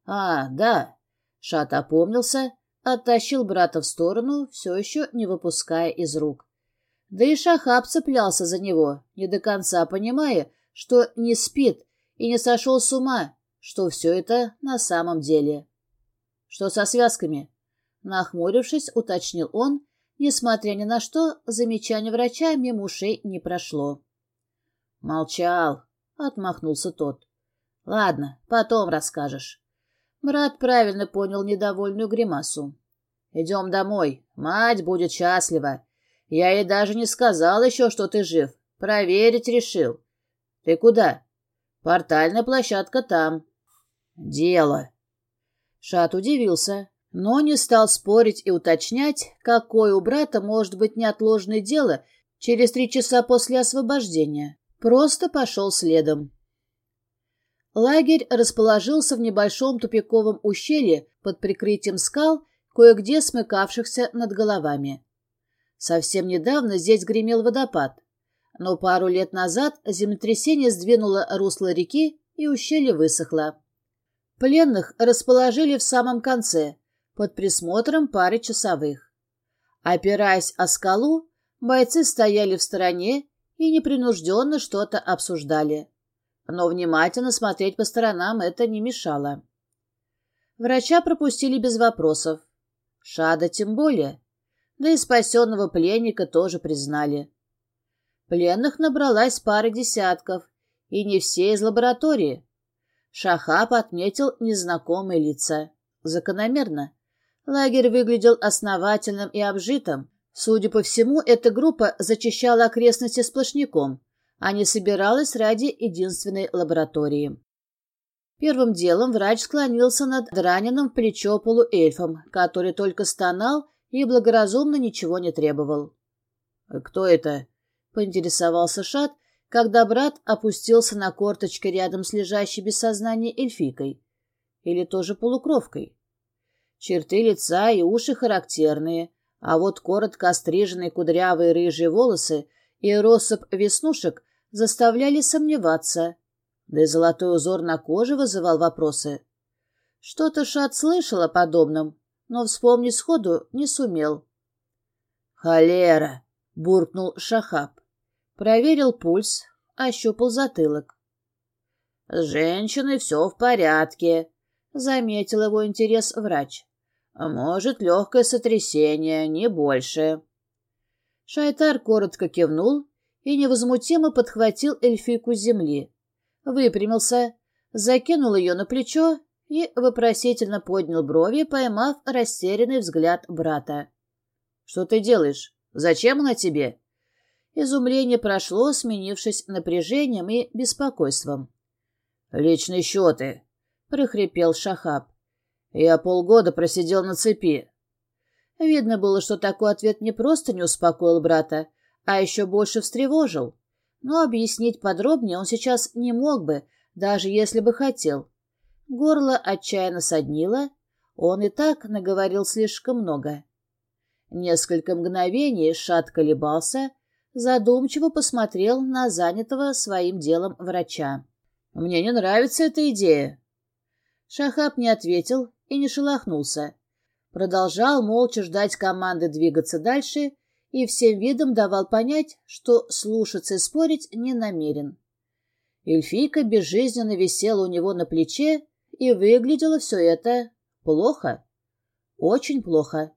А, да. Шат опомнился, оттащил брата в сторону, все еще не выпуская из рук. Да и Шахаб цеплялся за него, не до конца понимая, что не спит и не сошел с ума, что все это на самом деле. Что со связками? Нахмурившись, уточнил он, несмотря ни на что, замечание врача мимо ушей не прошло. Молчал, отмахнулся тот. Ладно, потом расскажешь. Брат правильно понял недовольную гримасу. Идем домой, мать будет счастлива. Я ей даже не сказал еще, что ты жив. Проверить решил. Ты куда? Портальная площадка там. Дело. Шат удивился, но не стал спорить и уточнять, какое у брата может быть неотложное дело через три часа после освобождения. Просто пошел следом. Лагерь расположился в небольшом тупиковом ущелье под прикрытием скал, кое-где смыкавшихся над головами. Совсем недавно здесь гремел водопад, но пару лет назад землетрясение сдвинуло русло реки, и ущелье высохло. Пленных расположили в самом конце, под присмотром пары часовых. Опираясь о скалу, бойцы стояли в стороне и непринужденно что-то обсуждали. Но внимательно смотреть по сторонам это не мешало. Врача пропустили без вопросов. Шада тем более. Да и спасенного пленника тоже признали. Пленных набралась пара десятков, и не все из лаборатории. Шахаб отметил незнакомые лица. Закономерно. Лагерь выглядел основательным и обжитым. Судя по всему, эта группа зачищала окрестности сплошняком, а не собиралась ради единственной лаборатории. Первым делом врач склонился над раненым в плечо полуэльфом, который только стонал и благоразумно ничего не требовал. «Кто это?» — поинтересовался Шат, когда брат опустился на корточки рядом с лежащей без сознания эльфикой. Или тоже полукровкой. Черты лица и уши характерные, а вот коротко остриженные кудрявые рыжие волосы и россыпь веснушек заставляли сомневаться, да и золотой узор на коже вызывал вопросы. Что-то Шат слышал о подобном, но вспомнить сходу не сумел. «Холера!» — буркнул Шахаб. Проверил пульс, ощупал затылок. «С женщиной все в порядке», — заметил его интерес врач. «Может, легкое сотрясение, не больше». Шайтар коротко кивнул и невозмутимо подхватил эльфийку земли. Выпрямился, закинул ее на плечо и вопросительно поднял брови, поймав растерянный взгляд брата. «Что ты делаешь? Зачем она тебе?» Изумление прошло, сменившись напряжением и беспокойством. «Личные счеты», — прохрипел Шахаб. «Я полгода просидел на цепи». Видно было, что такой ответ не просто не успокоил брата, а еще больше встревожил. Но объяснить подробнее он сейчас не мог бы, даже если бы хотел. Горло отчаянно соднило, он и так наговорил слишком много. Несколько мгновений Шат колебался, задумчиво посмотрел на занятого своим делом врача. «Мне не нравится эта идея». Шахаб не ответил и не шелохнулся. Продолжал молча ждать команды двигаться дальше и всем видом давал понять, что слушаться и спорить не намерен. Эльфийка безжизненно висела у него на плече, и выглядело все это плохо. Очень плохо.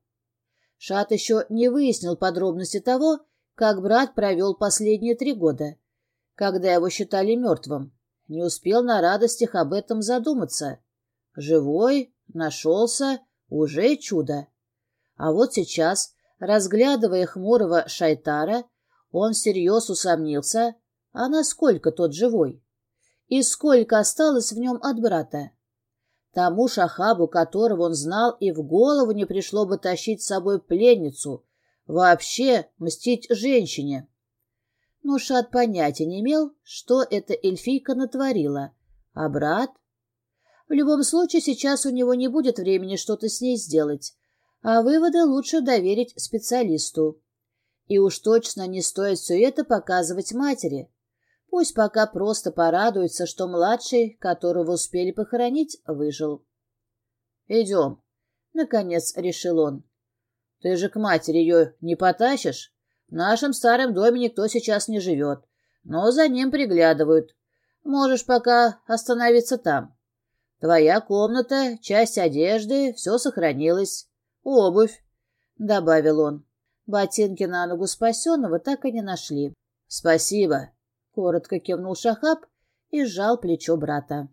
Шат еще не выяснил подробности того, как брат провел последние три года, когда его считали мертвым. Не успел на радостях об этом задуматься. Живой, нашелся, уже чудо. А вот сейчас, разглядывая хмурого Шайтара, он всерьез усомнился, а насколько тот живой, и сколько осталось в нем от брата. Тому шахабу, которого он знал, и в голову не пришло бы тащить с собой пленницу, Вообще мстить женщине. Но Шат понятия не имел, что эта эльфийка натворила. А брат? В любом случае, сейчас у него не будет времени что-то с ней сделать, а выводы лучше доверить специалисту. И уж точно не стоит все это показывать матери. Пусть пока просто порадуется, что младший, которого успели похоронить, выжил. «Идем», — наконец решил он. «Ты же к матери ее не потащишь? В нашем старом доме никто сейчас не живет, но за ним приглядывают. Можешь пока остановиться там. Твоя комната, часть одежды, все сохранилось. Обувь», — добавил он. Ботинки на ногу спасенного так и не нашли. «Спасибо», — коротко кивнул Шахаб и сжал плечо брата.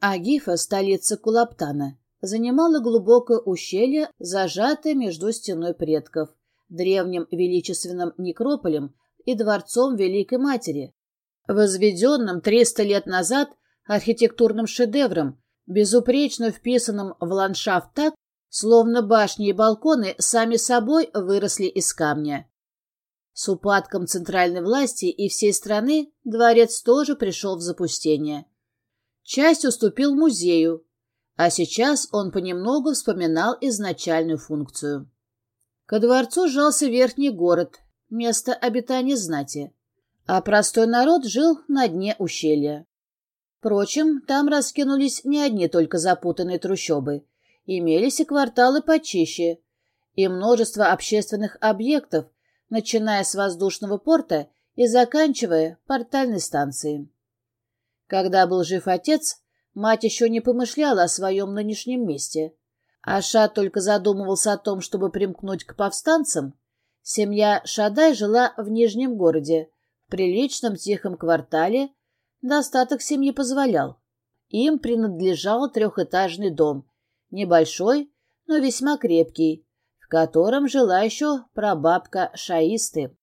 Агифа, столица Кулаптана, занимала глубокое ущелье, зажатое между стеной предков, древним величественным некрополем и дворцом Великой Матери, возведенным 300 лет назад архитектурным шедевром, безупречно вписанным в ландшафт так, Словно башни и балконы сами собой выросли из камня. С упадком центральной власти и всей страны дворец тоже пришел в запустение. Часть уступил музею, а сейчас он понемногу вспоминал изначальную функцию. Ко дворцу сжался верхний город, место обитания знати, а простой народ жил на дне ущелья. Впрочем, там раскинулись не одни только запутанные трущобы имелись и кварталы почище, и множество общественных объектов, начиная с воздушного порта и заканчивая портальной станцией. Когда был жив отец, мать еще не помышляла о своем нынешнем месте. А Шад только задумывался о том, чтобы примкнуть к повстанцам. Семья Шадай жила в Нижнем городе, в приличном тихом квартале. Достаток семьи позволял. Им принадлежал трехэтажный дом, небольшой, но весьма крепкий, в котором жила еще прабабка Шаисты.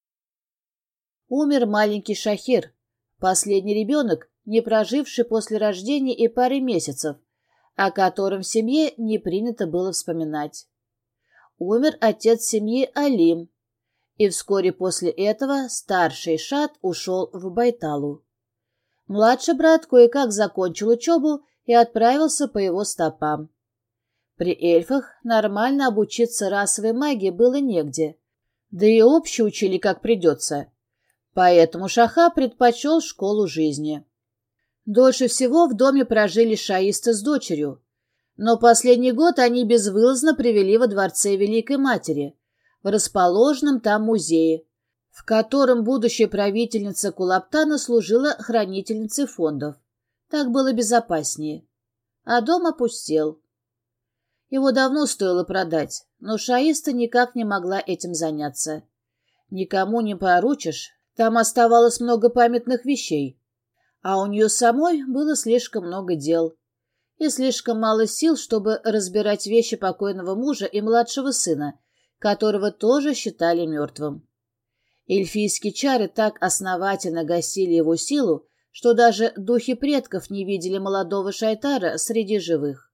Умер маленький Шахир, последний ребенок, не проживший после рождения и пары месяцев, о котором в семье не принято было вспоминать. Умер отец семьи Алим, и вскоре после этого старший Шат ушел в Байталу. Младший брат кое-как закончил учебу и отправился по его стопам. При эльфах нормально обучиться расовой магии было негде, да и общие учили как придется. Поэтому Шаха предпочел школу жизни. Дольше всего в доме прожили шаисты с дочерью, но последний год они безвылазно привели во дворце Великой Матери, в расположенном там музее, в котором будущая правительница Кулаптана служила хранительницей фондов. Так было безопаснее. А дом опустел. Его давно стоило продать, но Шаиста никак не могла этим заняться. Никому не поручишь, там оставалось много памятных вещей. А у нее самой было слишком много дел. И слишком мало сил, чтобы разбирать вещи покойного мужа и младшего сына, которого тоже считали мертвым. Эльфийские чары так основательно гасили его силу, что даже духи предков не видели молодого Шайтара среди живых.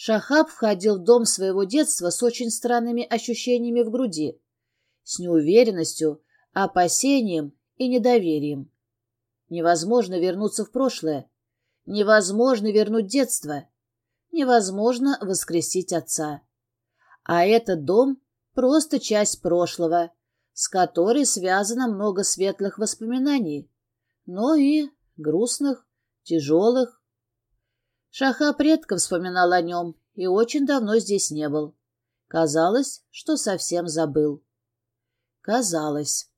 Шахаб входил в дом своего детства с очень странными ощущениями в груди, с неуверенностью, опасением и недоверием. Невозможно вернуться в прошлое, невозможно вернуть детство, невозможно воскресить отца. А этот дом — просто часть прошлого, с которой связано много светлых воспоминаний, но и грустных, тяжелых, Шаха предка вспоминал о нем и очень давно здесь не был. Казалось, что совсем забыл. Казалось.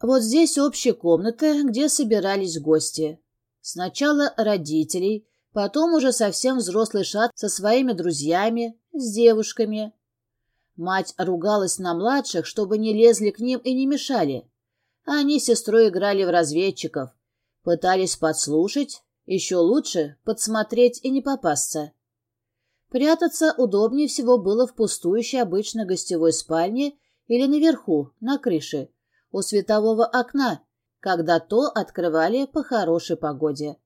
Вот здесь общая комната, где собирались гости. Сначала родителей, потом уже совсем взрослый шат со своими друзьями, с девушками. Мать ругалась на младших, чтобы не лезли к ним и не мешали. Они с сестрой играли в разведчиков, пытались подслушать, еще лучше подсмотреть и не попасться. Прятаться удобнее всего было в пустующей обычно гостевой спальне или наверху, на крыше, у светового окна, когда то открывали по хорошей погоде.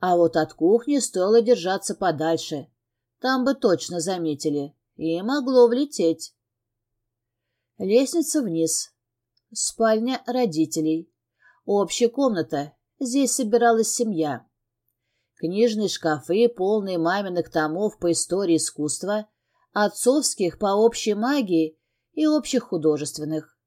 А вот от кухни стоило держаться подальше. Там бы точно заметили. И могло влететь. Лестница вниз. Спальня родителей. Общая комната. Здесь собиралась семья. Книжные шкафы, полные маминых томов по истории искусства, отцовских по общей магии и общих художественных.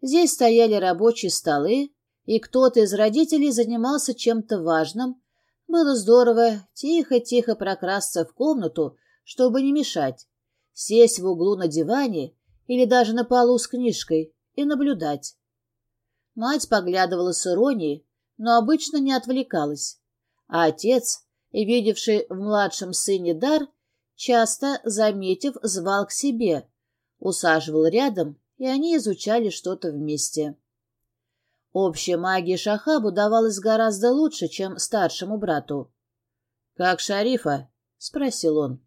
Здесь стояли рабочие столы, и кто-то из родителей занимался чем-то важным. Было здорово тихо-тихо прокрасться в комнату, чтобы не мешать, сесть в углу на диване или даже на полу с книжкой и наблюдать. Мать поглядывала с иронией, но обычно не отвлекалась, а отец, видевший в младшем сыне дар, часто, заметив, звал к себе, усаживал рядом, и они изучали что-то вместе. Общая магия Шахабу давалась гораздо лучше, чем старшему брату. «Как шарифа?» — спросил он.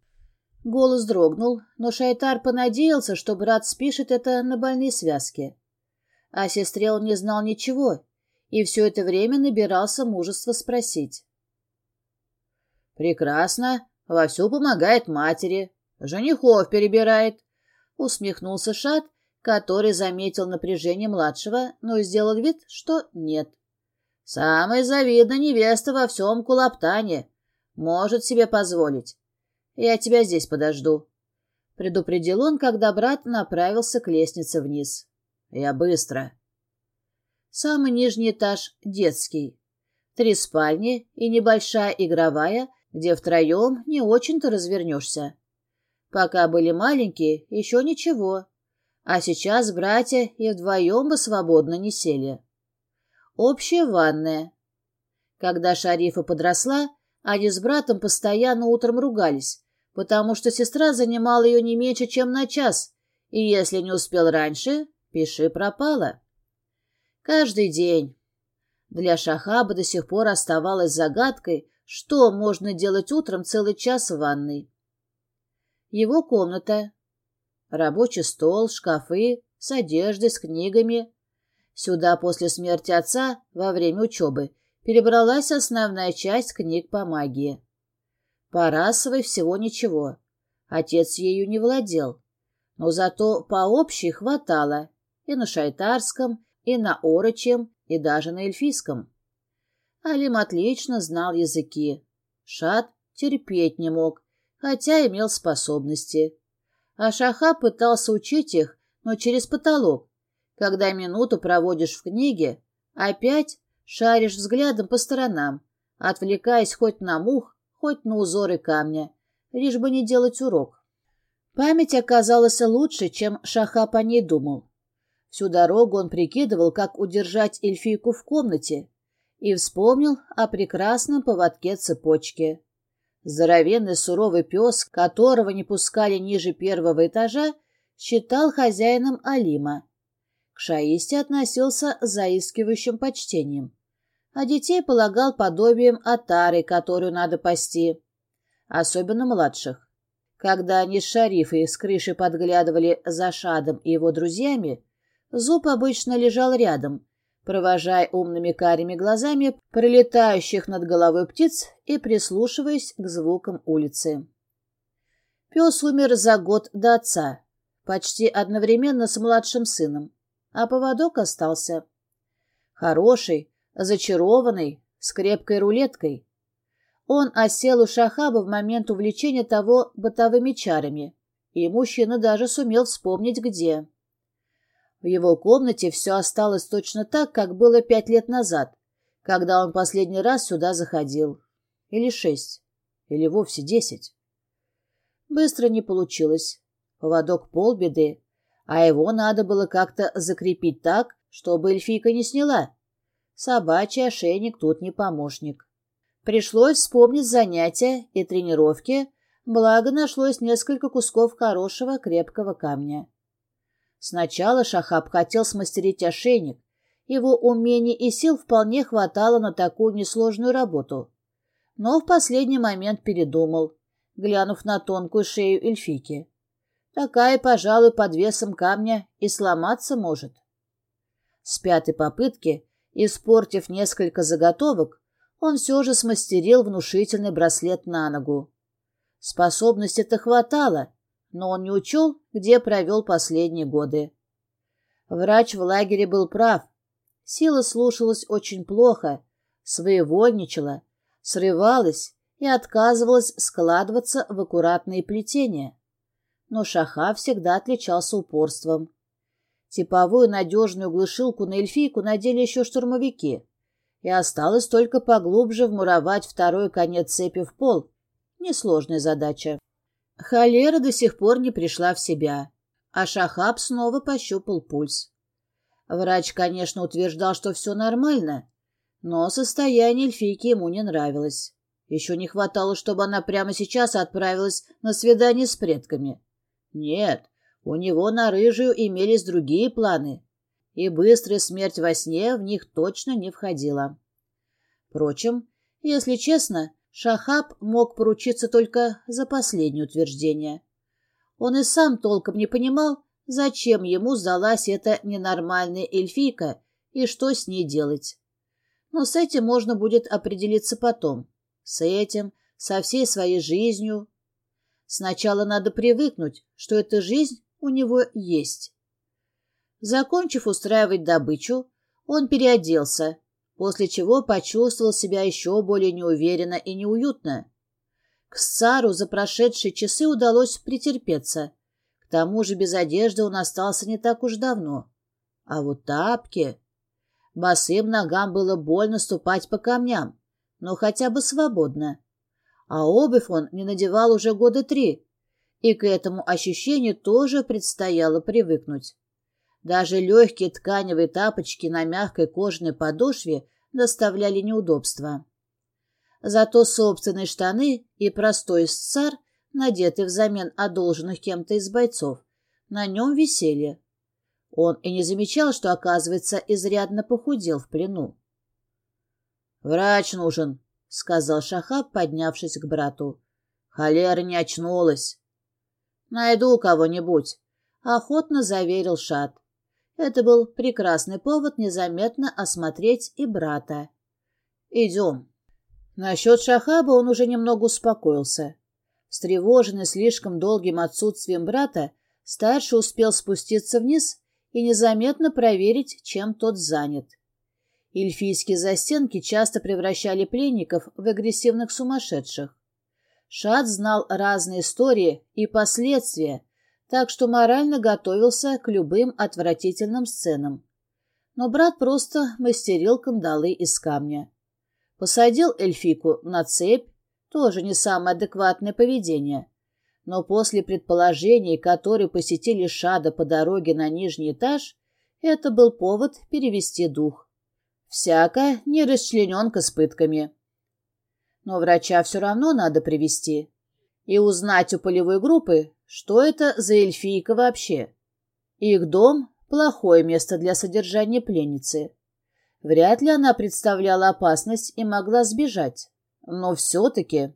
Голос дрогнул, но Шайтар понадеялся, что брат спишет это на больные связки. О сестре он не знал ничего, и все это время набирался мужества спросить. «Прекрасно, вовсю помогает матери, женихов перебирает», — усмехнулся Шат, который заметил напряжение младшего, но сделал вид, что нет. «Самая завидная невеста во всем Кулаптане. Может себе позволить. Я тебя здесь подожду», — предупредил он, когда брат направился к лестнице вниз. «Я быстро». Самый нижний этаж — детский. Три спальни и небольшая игровая, где втроем не очень-то развернешься. Пока были маленькие, еще ничего. А сейчас братья и вдвоем бы свободно не сели. Общая ванная. Когда Шарифа подросла, они с братом постоянно утром ругались, потому что сестра занимала ее не меньше, чем на час, и если не успел раньше, пиши пропала. Каждый день. Для Шахаба до сих пор оставалось загадкой, что можно делать утром целый час в ванной. Его комната, Рабочий стол, шкафы с одеждой, с книгами. Сюда после смерти отца во время учебы перебралась основная часть книг по магии. По расовой всего ничего. Отец ею не владел. Но зато по общей хватало и на шайтарском, и на орочем, и даже на эльфийском. Алим отлично знал языки. Шат терпеть не мог, хотя имел способности а Шаха пытался учить их, но через потолок. Когда минуту проводишь в книге, опять шаришь взглядом по сторонам, отвлекаясь хоть на мух, хоть на узоры камня, лишь бы не делать урок. Память оказалась лучше, чем Шаха по ней думал. Всю дорогу он прикидывал, как удержать эльфийку в комнате, и вспомнил о прекрасном поводке цепочки. Здоровенный суровый пес, которого не пускали ниже первого этажа, считал хозяином Алима. К Шаисте относился с заискивающим почтением, а детей полагал подобием отары, которую надо пасти, особенно младших. Когда они с шарифой с крыши подглядывали за Шадом и его друзьями, Зуб обычно лежал рядом, провожая умными карими глазами пролетающих над головой птиц и прислушиваясь к звукам улицы. Пес умер за год до отца, почти одновременно с младшим сыном, а поводок остался. Хороший, зачарованный, с крепкой рулеткой. Он осел у Шахаба в момент увлечения того бытовыми чарами, и мужчина даже сумел вспомнить, где. В его комнате все осталось точно так, как было пять лет назад, когда он последний раз сюда заходил. Или шесть. Или вовсе десять. Быстро не получилось. Поводок полбеды, а его надо было как-то закрепить так, чтобы эльфийка не сняла. Собачий ошейник тут не помощник. Пришлось вспомнить занятия и тренировки, благо нашлось несколько кусков хорошего крепкого камня. Сначала Шахаб хотел смастерить ошейник. Его умений и сил вполне хватало на такую несложную работу. Но в последний момент передумал, глянув на тонкую шею эльфики. Такая, пожалуй, под весом камня и сломаться может. С пятой попытки, испортив несколько заготовок, он все же смастерил внушительный браслет на ногу. Способности-то хватало, но он не учел, где провел последние годы. Врач в лагере был прав. Сила слушалась очень плохо, своевольничала, срывалась и отказывалась складываться в аккуратные плетения. Но Шаха всегда отличался упорством. Типовую надежную глушилку на эльфийку надели еще штурмовики, и осталось только поглубже вмуровать второй конец цепи в пол. Несложная задача. Холера до сих пор не пришла в себя, а Шахаб снова пощупал пульс. Врач, конечно, утверждал, что все нормально, но состояние эльфийки ему не нравилось. Еще не хватало, чтобы она прямо сейчас отправилась на свидание с предками. Нет, у него на рыжую имелись другие планы, и быстрая смерть во сне в них точно не входила. Впрочем, если честно, Шахаб мог поручиться только за последнее утверждение. Он и сам толком не понимал, зачем ему сдалась эта ненормальная эльфийка и что с ней делать. Но с этим можно будет определиться потом. С этим, со всей своей жизнью. Сначала надо привыкнуть, что эта жизнь у него есть. Закончив устраивать добычу, он переоделся, после чего почувствовал себя еще более неуверенно и неуютно. К Сцару за прошедшие часы удалось претерпеться. К тому же без одежды он остался не так уж давно. А вот тапки... Босым ногам было больно ступать по камням, но хотя бы свободно. А обувь он не надевал уже года три, и к этому ощущению тоже предстояло привыкнуть. Даже легкие тканевые тапочки на мягкой кожаной подошве доставляли неудобства. Зато собственные штаны и простой сцар, надетый взамен одолженных кем-то из бойцов, на нем висели. Он и не замечал, что, оказывается, изрядно похудел в плену. «Врач нужен», — сказал Шахаб, поднявшись к брату. «Холера не очнулась». «Найду кого-нибудь», — охотно заверил Шат. Это был прекрасный повод незаметно осмотреть и брата. «Идем». Насчет Шахаба он уже немного успокоился. Встревоженный слишком долгим отсутствием брата, старший успел спуститься вниз и незаметно проверить, чем тот занят. Эльфийские застенки часто превращали пленников в агрессивных сумасшедших. Шат знал разные истории и последствия, так что морально готовился к любым отвратительным сценам. Но брат просто мастерил кандалы из камня. Посадил эльфику на цепь, тоже не самое адекватное поведение. Но после предположений, которые посетили Шада по дороге на нижний этаж, это был повод перевести дух. Всяко не расчлененка с пытками. Но врача все равно надо привести и узнать у полевой группы, что это за эльфийка вообще. Их дом — плохое место для содержания пленницы. Вряд ли она представляла опасность и могла сбежать. Но все-таки